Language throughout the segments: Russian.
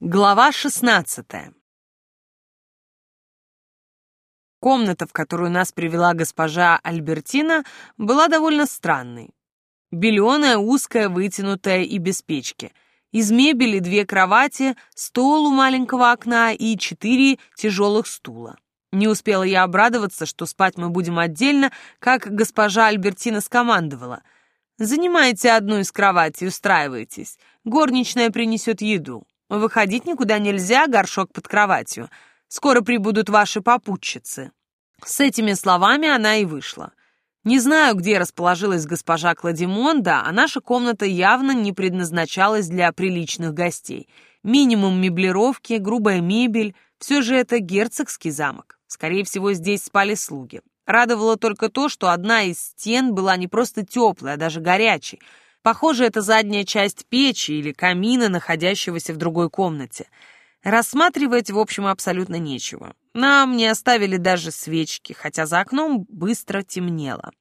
Глава шестнадцатая. Комната, в которую нас привела госпожа Альбертина, была довольно странной. Беленая, узкая, вытянутая и без печки. Из мебели две кровати, стол у маленького окна и четыре тяжелых стула. Не успела я обрадоваться, что спать мы будем отдельно, как госпожа Альбертина скомандовала. «Занимайте одну из кроватей, устраивайтесь. Горничная принесет еду». Выходить никуда нельзя, горшок под кроватью. Скоро прибудут ваши попутчицы». С этими словами она и вышла. Не знаю, где расположилась госпожа Кладимонда, а наша комната явно не предназначалась для приличных гостей. Минимум меблировки, грубая мебель — все же это герцогский замок. Скорее всего, здесь спали слуги. Радовало только то, что одна из стен была не просто теплой, а даже горячей — Похоже, это задняя часть печи или камина, находящегося в другой комнате. Рассматривать, в общем, абсолютно нечего. Нам не оставили даже свечки, хотя за окном быстро темнело.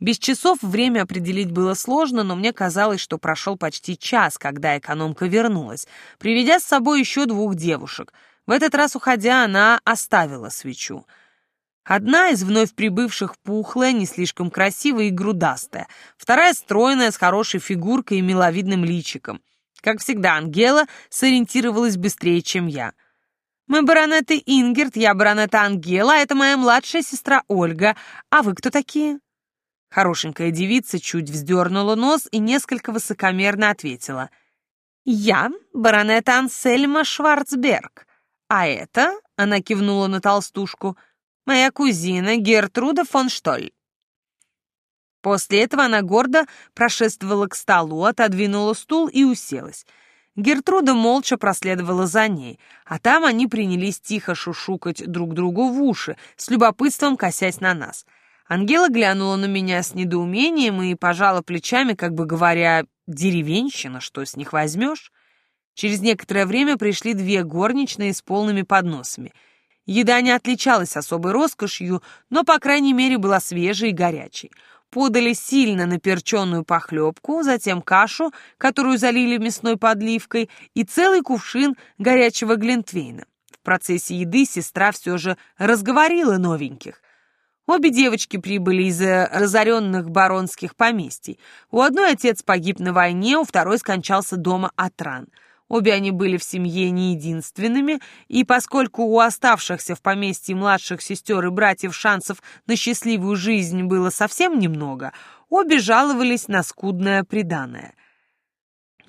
Без часов время определить было сложно, но мне казалось, что прошел почти час, когда экономка вернулась, приведя с собой еще двух девушек. В этот раз, уходя, она оставила свечу — Одна из вновь прибывших пухлая, не слишком красивая и грудастая, вторая стройная, с хорошей фигуркой и миловидным личиком. Как всегда, Ангела сориентировалась быстрее, чем я. «Мы баронеты Ингерт, я баронета Ангела, а это моя младшая сестра Ольга. А вы кто такие?» Хорошенькая девица чуть вздернула нос и несколько высокомерно ответила. «Я баронета Ансельма Шварцберг. А это...» — она кивнула на толстушку — моя кузина Гертруда фон Штоль». После этого она гордо прошествовала к столу, отодвинула стул и уселась. Гертруда молча проследовала за ней, а там они принялись тихо шушукать друг другу в уши, с любопытством косясь на нас. Ангела глянула на меня с недоумением и пожала плечами, как бы говоря, «деревенщина, что с них возьмешь?» Через некоторое время пришли две горничные с полными подносами — Еда не отличалась особой роскошью, но, по крайней мере, была свежей и горячей. Подали сильно наперченную похлебку, затем кашу, которую залили мясной подливкой, и целый кувшин горячего глинтвейна. В процессе еды сестра все же разговорила новеньких. Обе девочки прибыли из разоренных баронских поместий. У одной отец погиб на войне, у второй скончался дома от ран — Обе они были в семье не единственными, и поскольку у оставшихся в поместье младших сестер и братьев шансов на счастливую жизнь было совсем немного, обе жаловались на скудное приданое.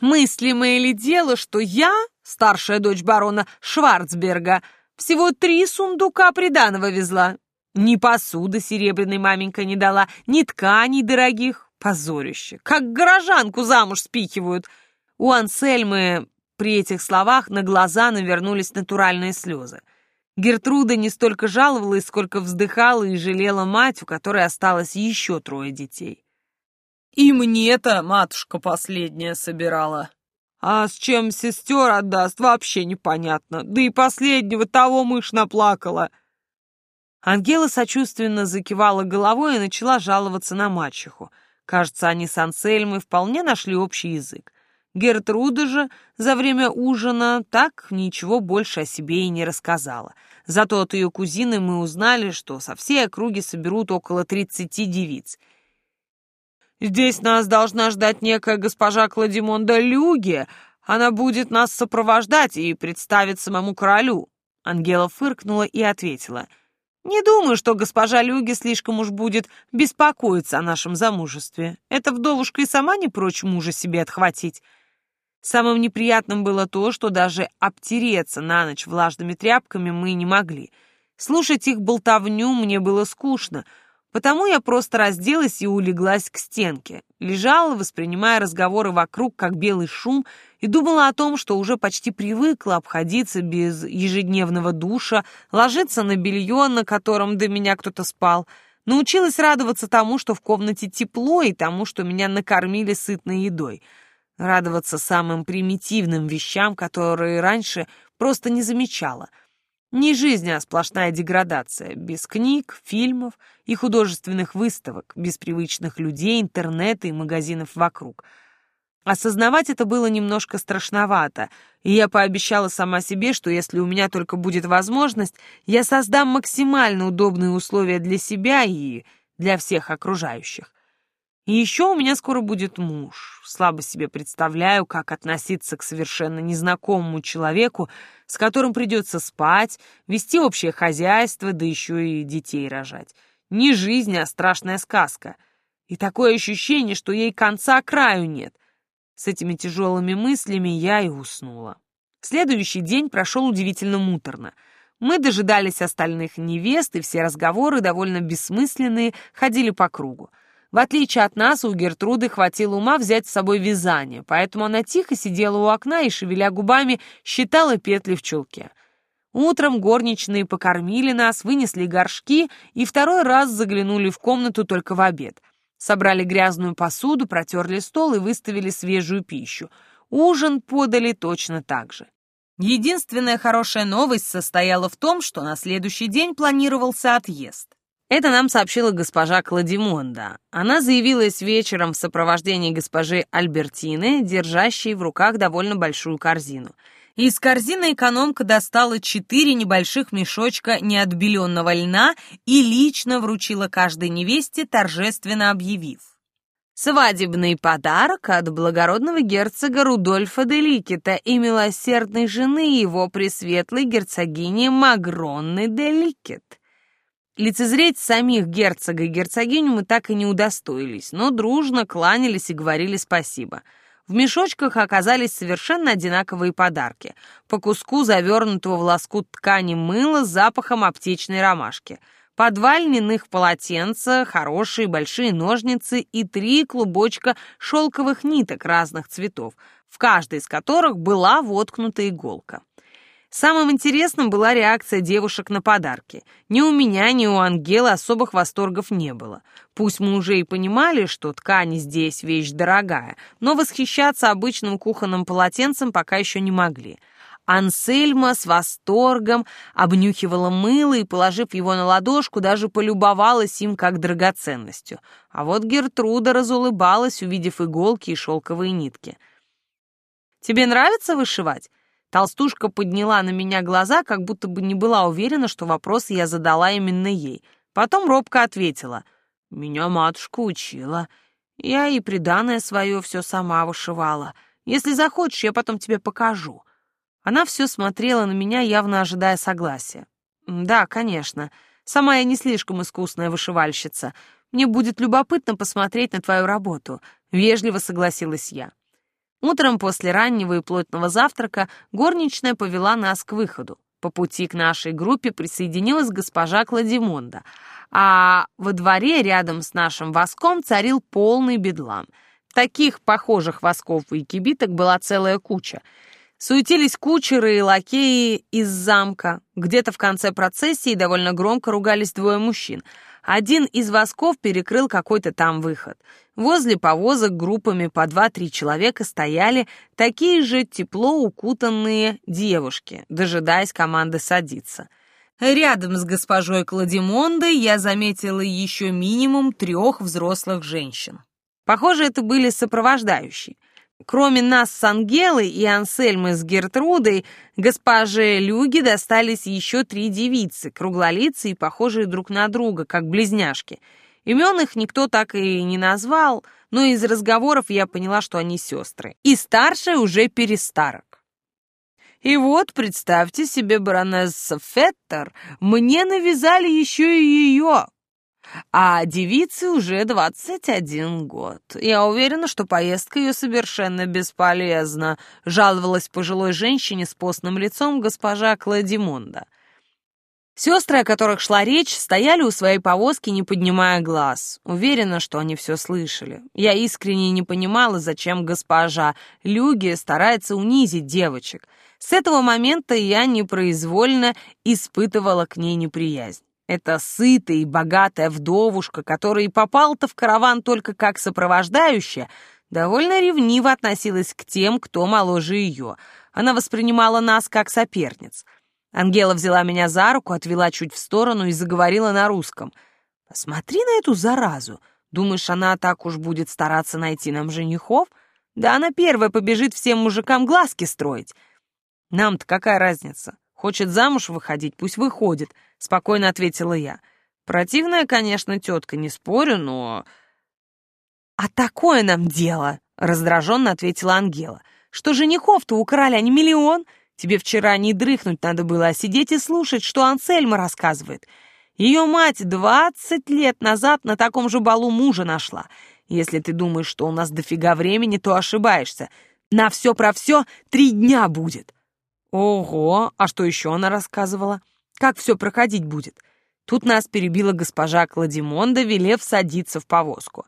Мыслимое ли дело, что я, старшая дочь барона Шварцберга, всего три сундука приданого везла? Ни посуды серебряной маменька не дала, ни тканей дорогих. Позорище, как горожанку замуж спихивают. У Ансельмы при этих словах на глаза навернулись натуральные слезы. Гертруда не столько жаловалась, сколько вздыхала и жалела мать, у которой осталось еще трое детей. «И мне-то матушка последняя собирала. А с чем сестер отдаст, вообще непонятно. Да и последнего того мышь наплакала». Ангела сочувственно закивала головой и начала жаловаться на мачеху. Кажется, они с Ансельмой вполне нашли общий язык. Гертруда же за время ужина так ничего больше о себе и не рассказала. Зато от ее кузины мы узнали, что со всей округи соберут около тридцати девиц. «Здесь нас должна ждать некая госпожа Кладимонда Люги. Она будет нас сопровождать и представит самому королю». Ангела фыркнула и ответила. «Не думаю, что госпожа Люги слишком уж будет беспокоиться о нашем замужестве. Эта вдовушка и сама не прочь мужа себе отхватить». Самым неприятным было то, что даже обтереться на ночь влажными тряпками мы не могли. Слушать их болтовню мне было скучно, потому я просто разделась и улеглась к стенке. Лежала, воспринимая разговоры вокруг как белый шум, и думала о том, что уже почти привыкла обходиться без ежедневного душа, ложиться на белье, на котором до меня кто-то спал, научилась радоваться тому, что в комнате тепло, и тому, что меня накормили сытной едой — радоваться самым примитивным вещам, которые раньше просто не замечала. Не жизнь, а сплошная деградация, без книг, фильмов и художественных выставок, без привычных людей, интернета и магазинов вокруг. Осознавать это было немножко страшновато, и я пообещала сама себе, что если у меня только будет возможность, я создам максимально удобные условия для себя и для всех окружающих. И еще у меня скоро будет муж. Слабо себе представляю, как относиться к совершенно незнакомому человеку, с которым придется спать, вести общее хозяйство, да еще и детей рожать. Не жизнь, а страшная сказка. И такое ощущение, что ей конца краю нет. С этими тяжелыми мыслями я и уснула. Следующий день прошел удивительно муторно. Мы дожидались остальных невест, и все разговоры, довольно бессмысленные, ходили по кругу. В отличие от нас, у Гертруды хватило ума взять с собой вязание, поэтому она тихо сидела у окна и, шевеля губами, считала петли в чулке. Утром горничные покормили нас, вынесли горшки и второй раз заглянули в комнату только в обед. Собрали грязную посуду, протерли стол и выставили свежую пищу. Ужин подали точно так же. Единственная хорошая новость состояла в том, что на следующий день планировался отъезд. Это нам сообщила госпожа Кладимонда. Она заявилась вечером в сопровождении госпожи Альбертины, держащей в руках довольно большую корзину. Из корзины экономка достала четыре небольших мешочка неотбеленного льна и лично вручила каждой невесте, торжественно объявив. Свадебный подарок от благородного герцога Рудольфа де Ликета и милосердной жены его пресветлой герцогини Магронны де Ликет. Лицезреть самих герцога и герцогиню мы так и не удостоились, но дружно кланялись и говорили спасибо. В мешочках оказались совершенно одинаковые подарки. По куску завернутого в лоскут ткани мыла с запахом аптечной ромашки. По льняных полотенца, хорошие большие ножницы и три клубочка шелковых ниток разных цветов, в каждой из которых была воткнута иголка. Самым интересным была реакция девушек на подарки. Ни у меня, ни у Ангелы особых восторгов не было. Пусть мы уже и понимали, что ткань здесь вещь дорогая, но восхищаться обычным кухонным полотенцем пока еще не могли. Ансельма с восторгом обнюхивала мыло и, положив его на ладошку, даже полюбовалась им как драгоценностью. А вот Гертруда разулыбалась, увидев иголки и шелковые нитки. «Тебе нравится вышивать?» Толстушка подняла на меня глаза, как будто бы не была уверена, что вопрос я задала именно ей. Потом робко ответила. «Меня матушка учила. Я и приданное свое все сама вышивала. Если захочешь, я потом тебе покажу». Она все смотрела на меня, явно ожидая согласия. «Да, конечно. Сама я не слишком искусная вышивальщица. Мне будет любопытно посмотреть на твою работу», — вежливо согласилась я. Утром после раннего и плотного завтрака горничная повела нас к выходу. По пути к нашей группе присоединилась госпожа Кладимонда, а во дворе рядом с нашим воском царил полный бедлам. Таких похожих восков и кибиток была целая куча. Суетились кучеры и лакеи из замка. Где-то в конце процессии довольно громко ругались двое мужчин — один из восков перекрыл какой-то там выход. Возле повозок группами по два-три человека стояли такие же тепло укутанные девушки, дожидаясь команды садиться. Рядом с госпожой Кладимондой я заметила еще минимум трех взрослых женщин. Похоже, это были сопровождающие — Кроме нас с Ангелой и Ансельмы с Гертрудой, госпоже Люги достались еще три девицы, круглолицые и похожие друг на друга, как близняшки. Имен их никто так и не назвал, но из разговоров я поняла, что они сестры. И старшая уже перестарок. И вот, представьте себе, баронесса Феттер, мне навязали еще и ее, а девице уже 21 год. Я уверена, что поездка ее совершенно бесполезна, жаловалась пожилой женщине с постным лицом госпожа Кладимонда. Сестры, о которых шла речь, стояли у своей повозки, не поднимая глаз. Уверена, что они все слышали. Я искренне не понимала, зачем госпожа Люги старается унизить девочек. С этого момента я непроизвольно испытывала к ней неприязнь. Эта сытая и богатая вдовушка, которая и попала-то в караван только как сопровождающая, довольно ревниво относилась к тем, кто моложе ее. Она воспринимала нас как соперниц. Ангела взяла меня за руку, отвела чуть в сторону и заговорила на русском. «Посмотри на эту заразу. Думаешь, она так уж будет стараться найти нам женихов? Да она первая побежит всем мужикам глазки строить. Нам-то какая разница? Хочет замуж выходить, пусть выходит, спокойно ответила я. Противная, конечно, тетка, не спорю, но... А такое нам дело, раздраженно ответила Ангела. Что женихов-то у короля не миллион? Тебе вчера не дрыхнуть надо было, а сидеть и слушать, что Ансельма рассказывает. Ее мать двадцать лет назад на таком же балу мужа нашла. Если ты думаешь, что у нас дофига времени, то ошибаешься. На все про все три дня будет. Ого, а что еще она рассказывала? Как все проходить будет? Тут нас перебила госпожа Кладимонда, велев садиться в повозку.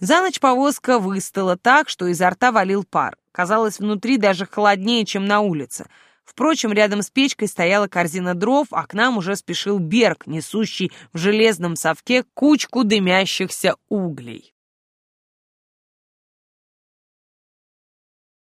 За ночь повозка выстала так, что изо рта валил пар. Казалось, внутри даже холоднее, чем на улице. Впрочем, рядом с печкой стояла корзина дров, а к нам уже спешил Берг, несущий в железном совке кучку дымящихся углей.